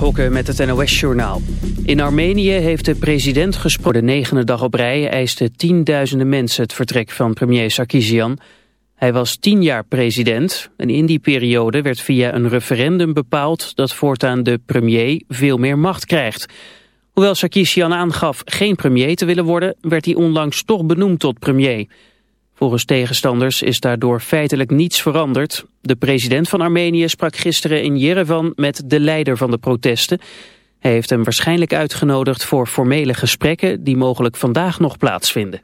Mark met het NOS-journaal. In Armenië heeft de president gesproken. De negende dag op rij eisten tienduizenden mensen het vertrek van premier Sarkisian. Hij was tien jaar president en in die periode werd via een referendum bepaald... dat voortaan de premier veel meer macht krijgt. Hoewel Sarkisian aangaf geen premier te willen worden... werd hij onlangs toch benoemd tot premier... Volgens tegenstanders is daardoor feitelijk niets veranderd. De president van Armenië sprak gisteren in Yerevan met de leider van de protesten. Hij heeft hem waarschijnlijk uitgenodigd voor formele gesprekken die mogelijk vandaag nog plaatsvinden.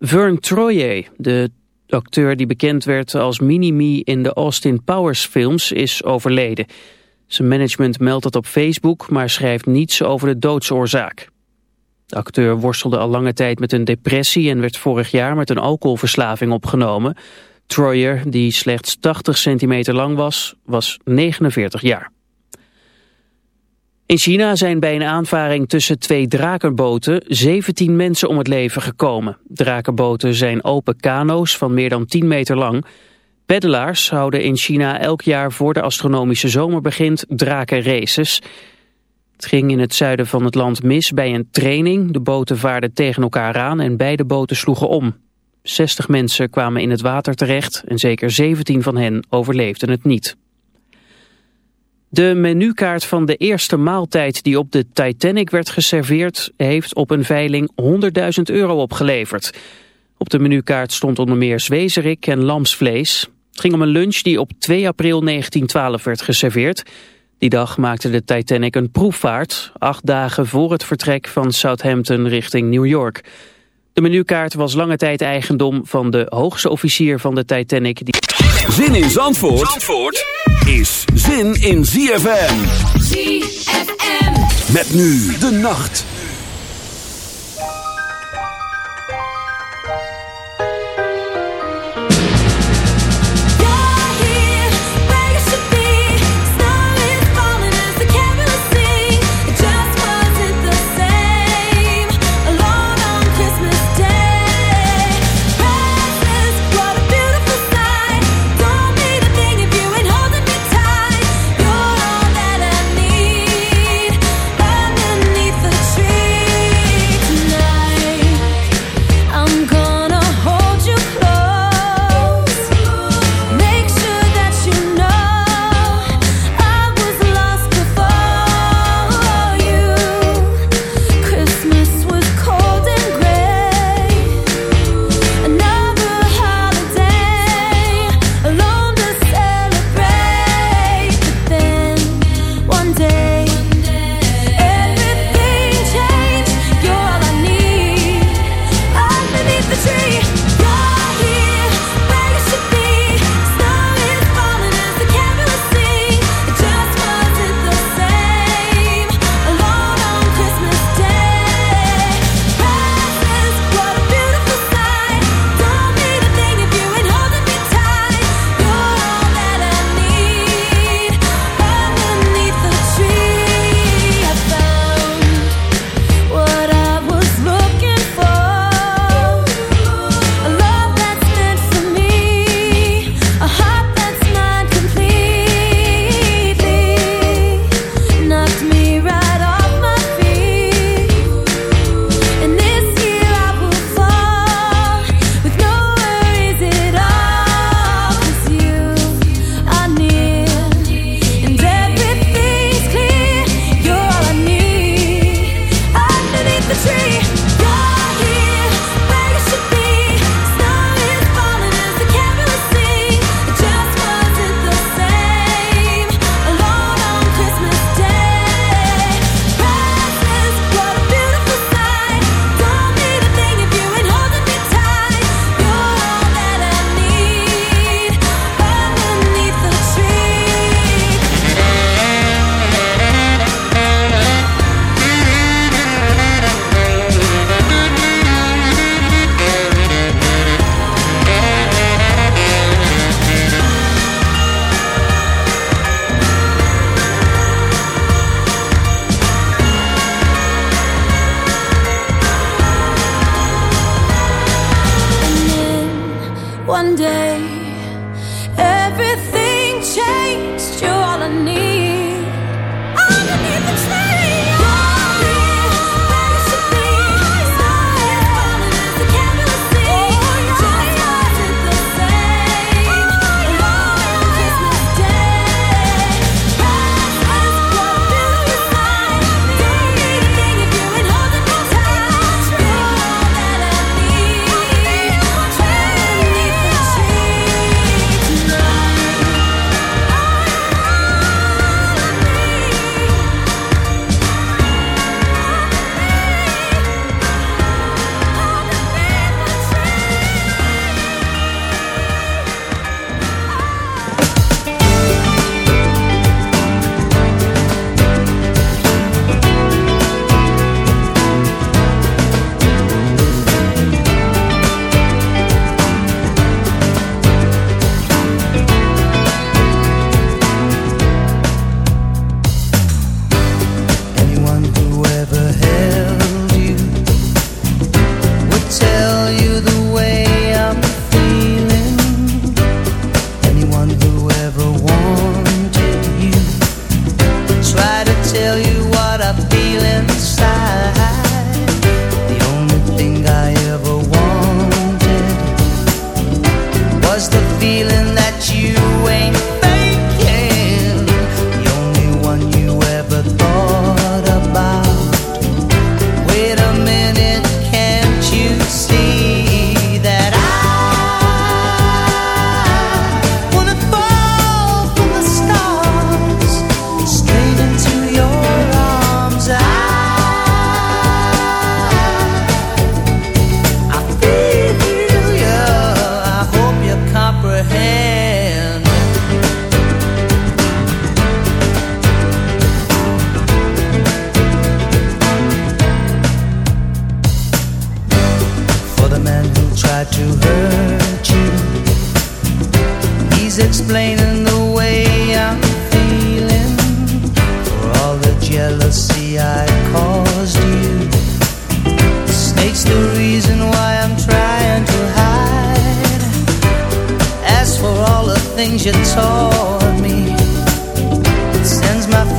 Vern Troyer, de acteur die bekend werd als Mini-Me in de Austin Powers films, is overleden. Zijn management meldt dat op Facebook, maar schrijft niets over de doodsoorzaak. De acteur worstelde al lange tijd met een depressie en werd vorig jaar met een alcoholverslaving opgenomen. Troyer, die slechts 80 centimeter lang was, was 49 jaar. In China zijn bij een aanvaring tussen twee drakenboten 17 mensen om het leven gekomen. Drakenboten zijn open kano's van meer dan 10 meter lang. Peddelaars houden in China elk jaar voor de astronomische zomer begint drakenraces. Het ging in het zuiden van het land mis bij een training. De boten vaarden tegen elkaar aan en beide boten sloegen om. 60 mensen kwamen in het water terecht en zeker 17 van hen overleefden het niet. De menukaart van de eerste maaltijd die op de Titanic werd geserveerd... heeft op een veiling 100.000 euro opgeleverd. Op de menukaart stond onder meer zwezerik en lamsvlees. Het ging om een lunch die op 2 april 1912 werd geserveerd... Die dag maakte de Titanic een proefvaart, acht dagen voor het vertrek van Southampton richting New York. De menukaart was lange tijd eigendom van de hoogste officier van de Titanic. Die... Zin in Zandvoort, Zandvoort is zin in ZFM. ZFM. Met nu de nacht.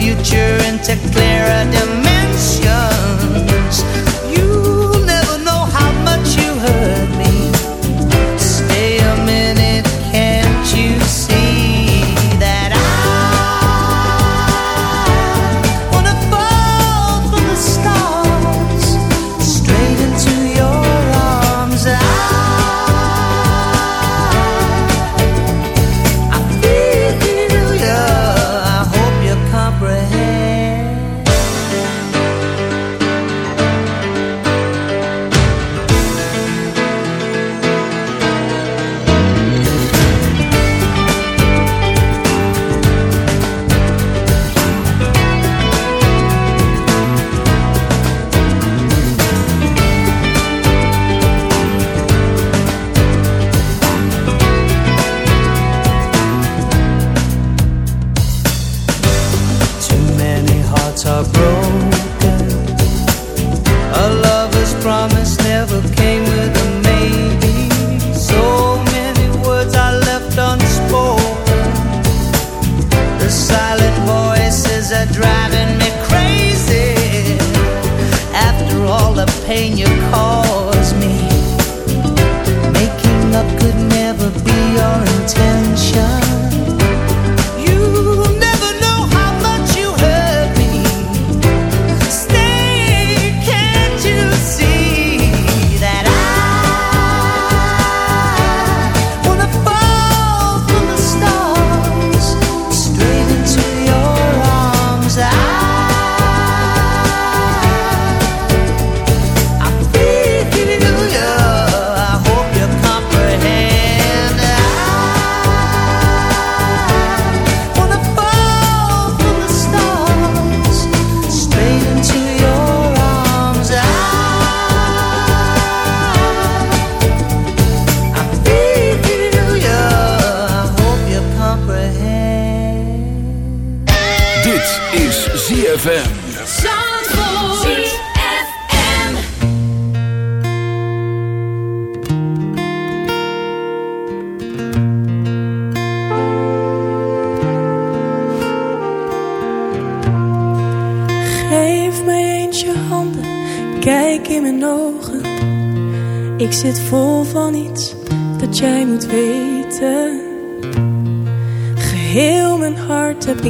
Future into clearer dimensions.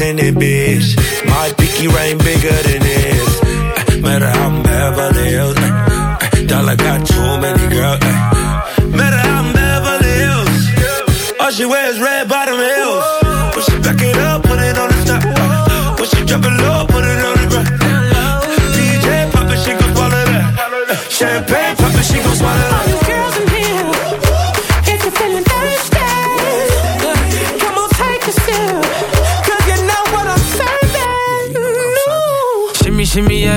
in it, bitch.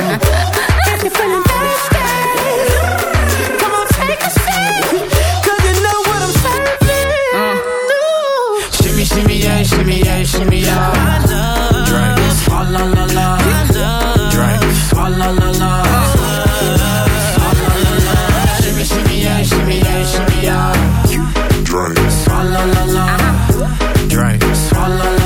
if you're feeling thirsty, come on, take a sip. 'Cause you know what I'm serving. Ooh. Shimmy, shimmy, yeah, shimmy, yeah, shimmy, yeah. Drink. Swalla la la. Drink. Swalla la la. Swalla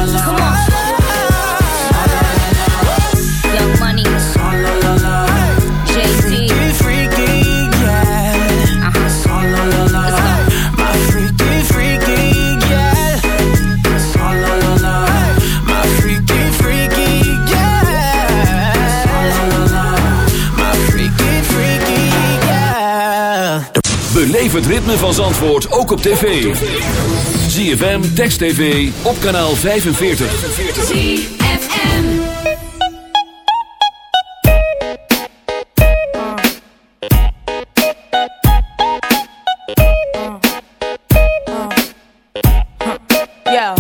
het ritme van Zandvoort ook op tv. ZFM, Text TV, op kanaal 45. Yo,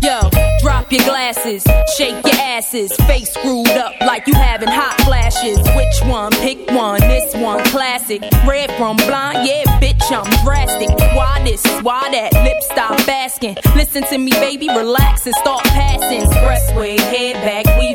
yo, drop your glasses, shake your asses, face screwed up like you having hot flashes. Which one. Classic. Red from blind, yeah, bitch, I'm drastic. Why this? Why that? Lip stop asking. Listen to me, baby, relax and start passing. Expressway, head back,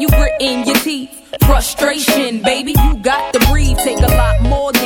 you gritting your teeth, frustration, baby, you got to breathe. Take a lot more than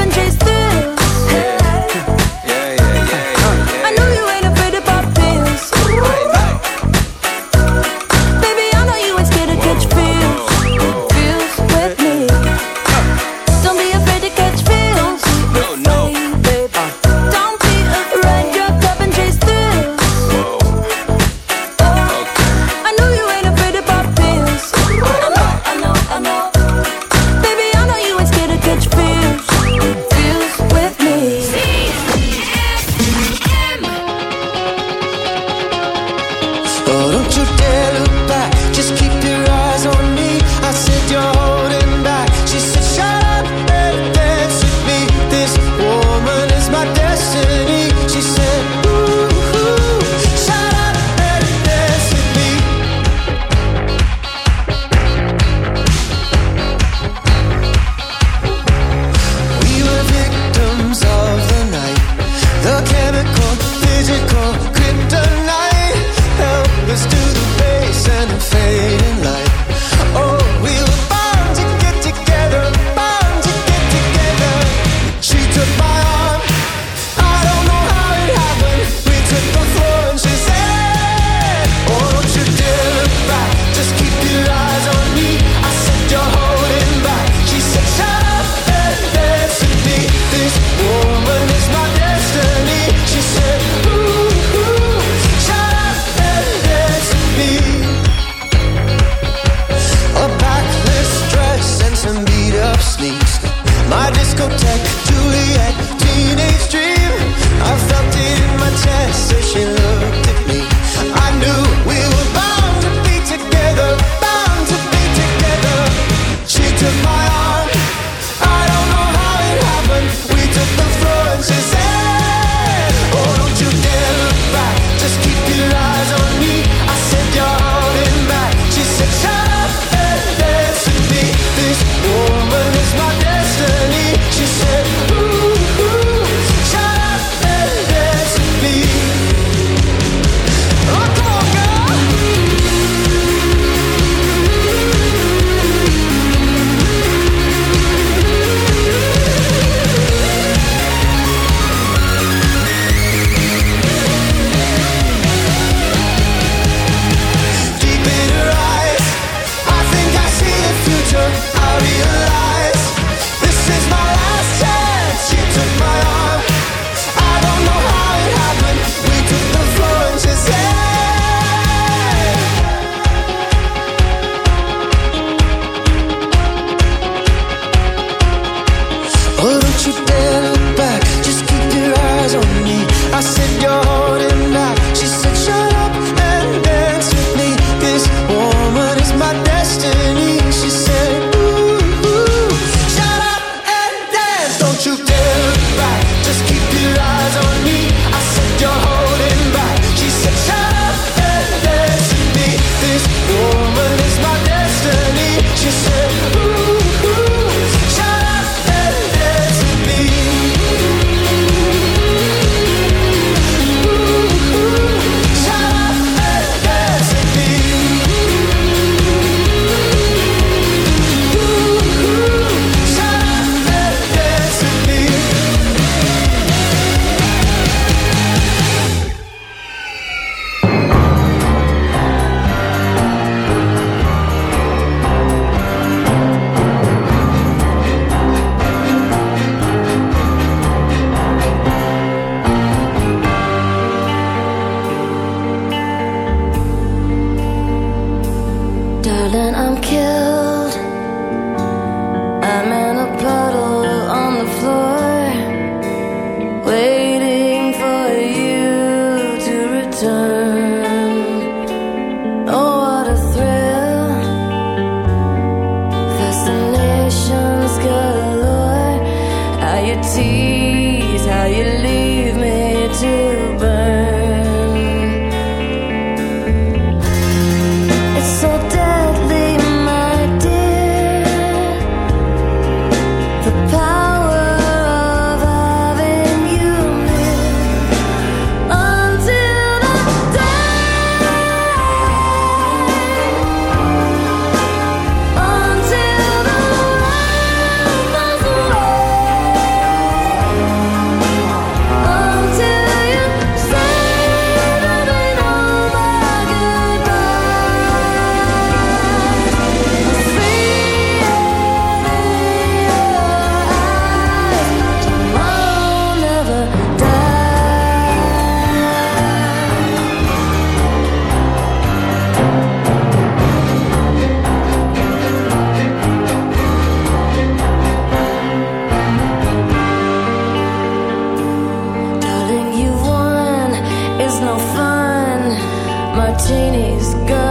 martinis, girl.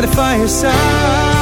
By the fireside.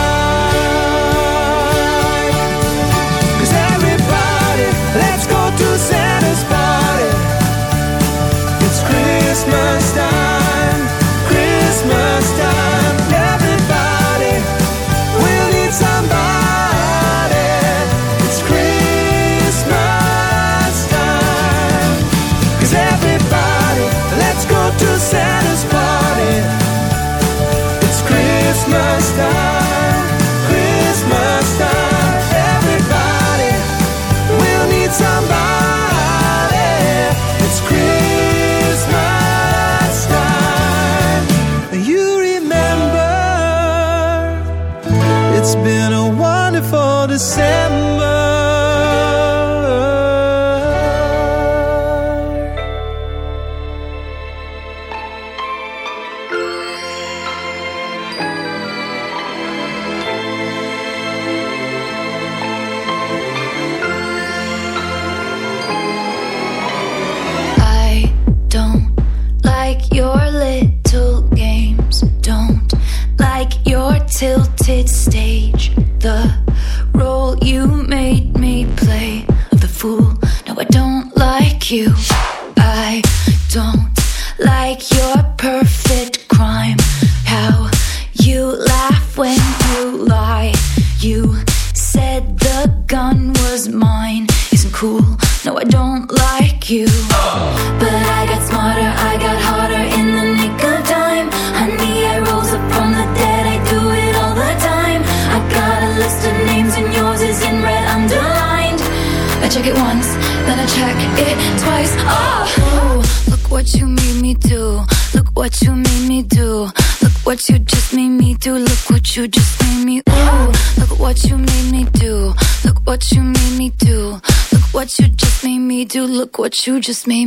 You just made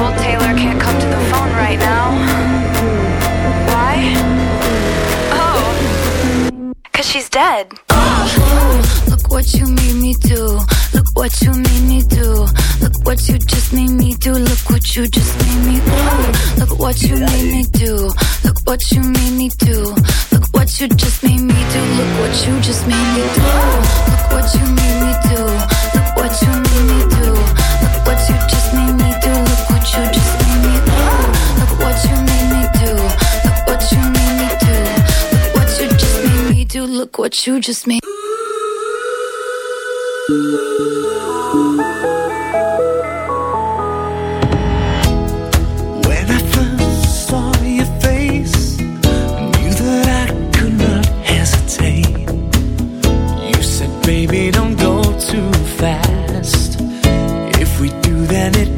old Taylor can't come to the phone right now. Why? Oh, cause she's dead. Look what you made me do. Look what you made me do. Look what you just made me do. Look what you just made me do. Look what you made me do. Look what you made me do. Look what you just made me do. Look what you just made me do. Look what you made me do. Look what you made me do. Look what you just made. When I first saw your face, knew that I could not hesitate. You said, baby, don't go too fast. If we do, then it